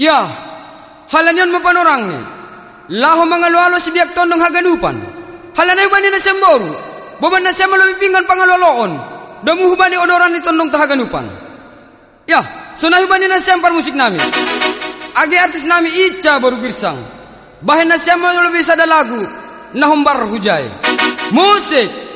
Ya, halanyan mo panorangnya. Laho mangalualo lualo si tondong haganupan. Halanay bani na semboru? Boban na siya malumipingan pangaloloon. Damuhu ba odoran ni tondong tahaganupan? Ya, sunahi bani na siya musik nami, Agi artis nami Ica baru birsang. bahin na siya lebih sada lagu. Nahumbar hujai, Musik!